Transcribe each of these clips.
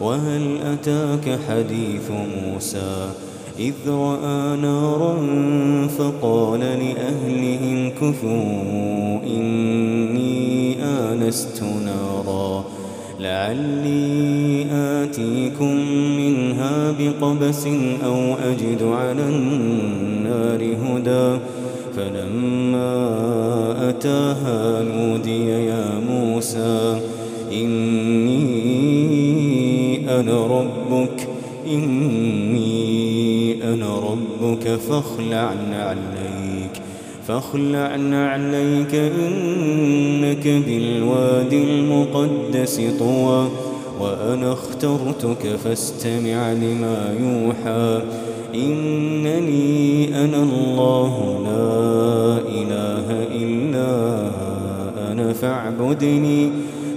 وهل أتاك حديث موسى إذ رأى نارا فقال لأهلهم كثوا إني آنست نارا لعلي آتيكم منها بقبس أو أجد على النار هدى فلما أتاها نودي يا موسى إني أنا ربك إني أنا ربك فاخلع عليك فاخلع عليك إنك بالوادي المقدس طوى وأنا اخترتك فاستمع لما يوحى إنني أنا الله لا إله إلا أنا فاعبدني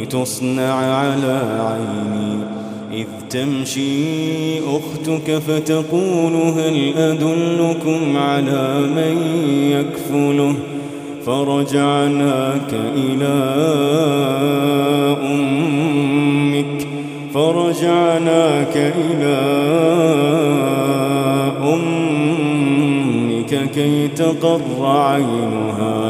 ولتصنع على عيني. إذ تمشي أختك فتقول هل أدلكم على من يكفله؟ فرجعناك إلى أمك. فرجعناك إلى أمك كي تقر عينها.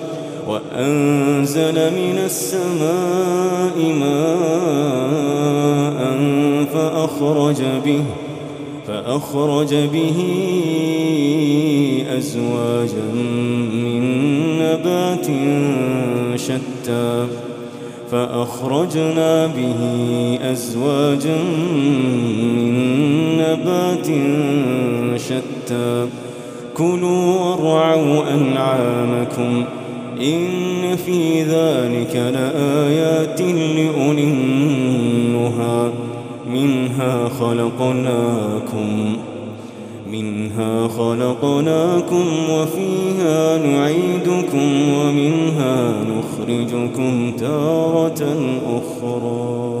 وأنزل من السماء ماء فأخرج به فأخرج به أزواجا من نبات شتى فأخرجنا به أزواجا من نبات شتى. كلوا وارعوا أنعامكم إن في ذلك لآيات لأولي النهى. منها خلقناكم منها خلقناكم وفيها نعيدكم ومنها نخرجكم تارة أخرى.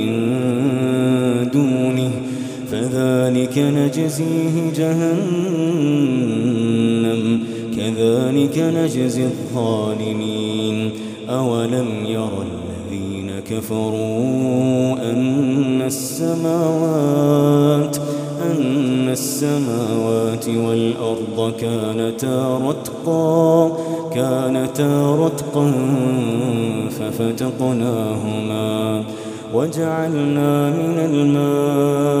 فذلك نجزيه جهنم كذلك نجزي الظالمين. أولم ير الذين كفروا أن السماوات أن السماوات والأرض كانتا رتقا كانتا رتقا ففتقناهما وجعلنا من الماء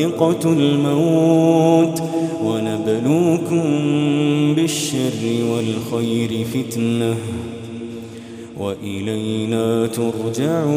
ذائقة الموت ونبلوكم بالشر والخير فتنة وإلينا ترجعون.